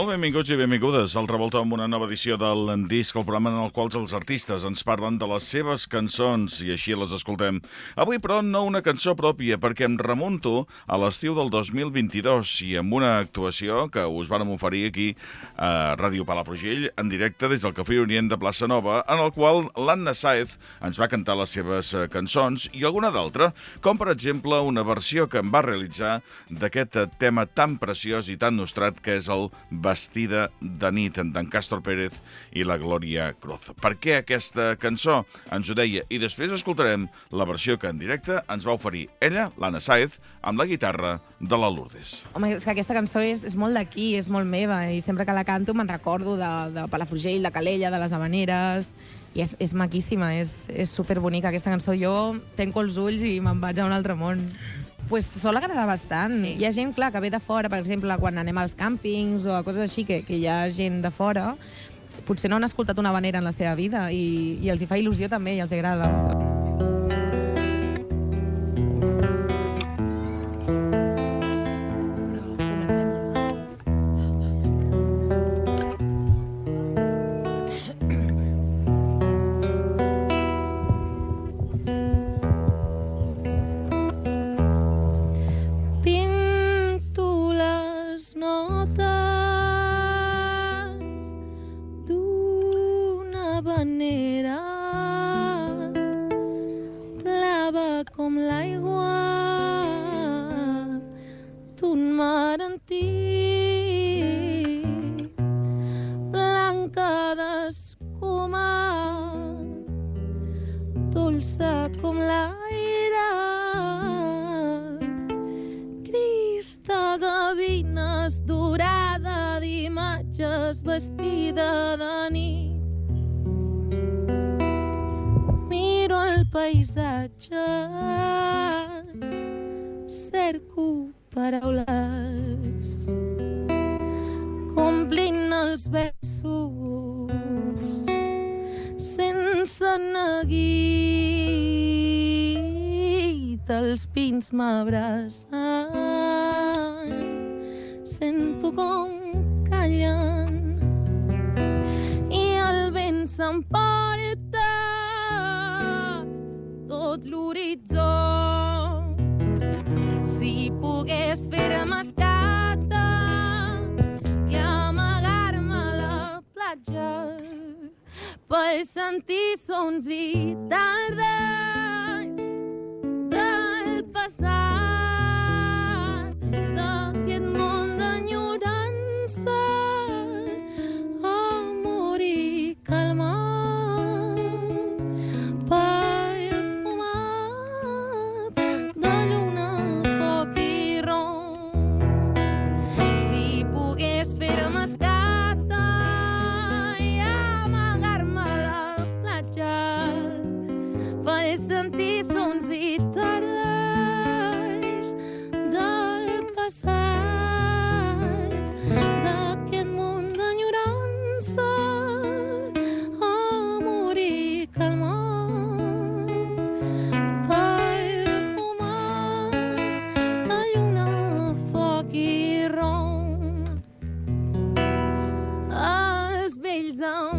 Molt benvinguts i benvingudes al Revolta amb una nova edició del Disc, el programa en el qual els artistes ens parlen de les seves cançons i així les escoltem. Avui, però, no una cançó pròpia, perquè em remunto a l'estiu del 2022 i amb una actuació que us vàrem oferir aquí a Ràdio Palafrugell en directe des del Cafè Orient de Plaça Nova, en el qual l'Anna Saez ens va cantar les seves eh, cançons i alguna d'altra, com per exemple una versió que em va realitzar d'aquest tema tan preciós i tan nostrat que és el Vestida de nit, d'en Castro Pérez i la Glòria Cruz. Per què aquesta cançó? Ens ho deia. I després escoltarem la versió que en directe ens va oferir ella, l'Anna Saez, amb la guitarra de la Lourdes. Home, és que aquesta cançó és, és molt d'aquí, és molt meva, i sempre que la canto me'n recordo de, de Palafrugell, de Calella, de les Habaneres, i és, és maquíssima, és, és superbonica aquesta cançó. Jo tenco els ulls i me'n vaig a un altre món pues, sol agradar bastant. Sí. Hi ha gent, clar, que ve de fora, per exemple, quan anem als càmpings o a coses així, que, que hi ha gent de fora, potser no han escoltat una vanera en la seva vida i, i els hi fa il·lusió també i els agrada. D'escuma, dolça com vestida de nit. Paisatge cerco paraules. Complint els versos neguit els pins m'abracen. Sento com sentir sons i tardes sentir sons i tardes del passat. D'aquest món d'enyorança a morir calmat. Per fumar de lluna, foc i ron els vells amb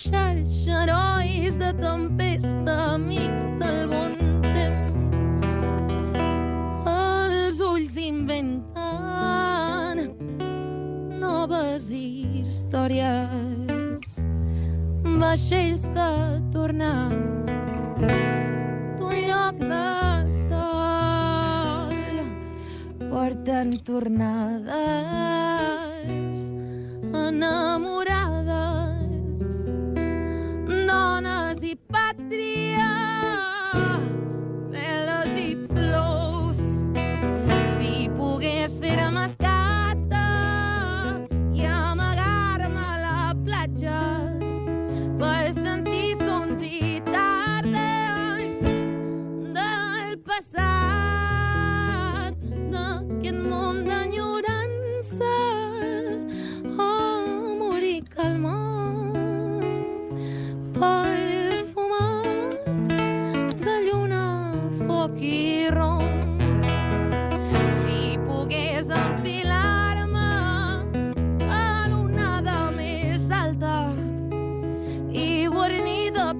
xarxa, herois de tempesta, amics del bon temps. Els ulls inventen noves històries, vaixells que tornen d'un lloc de sol porten tornades enamorades dones i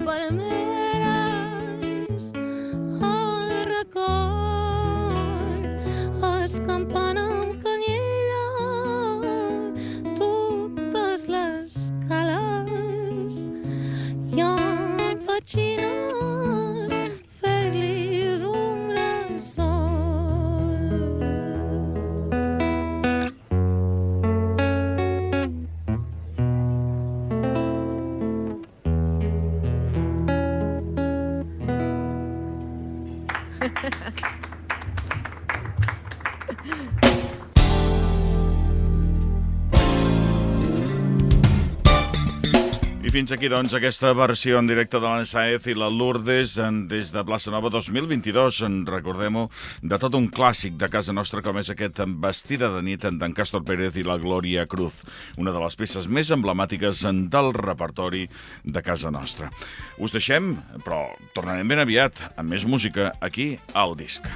but I'm I fins aquí, doncs, aquesta versió en directe de la Saez i la Lourdes en, des de Plaça Nova 2022. En recordem-ho de tot un clàssic de casa nostra com és aquest Vestida de nit d'en Castor Pérez i la Glòria Cruz, una de les peces més emblemàtiques del repertori de casa nostra. Us deixem, però tornarem ben aviat amb més música aquí al disc.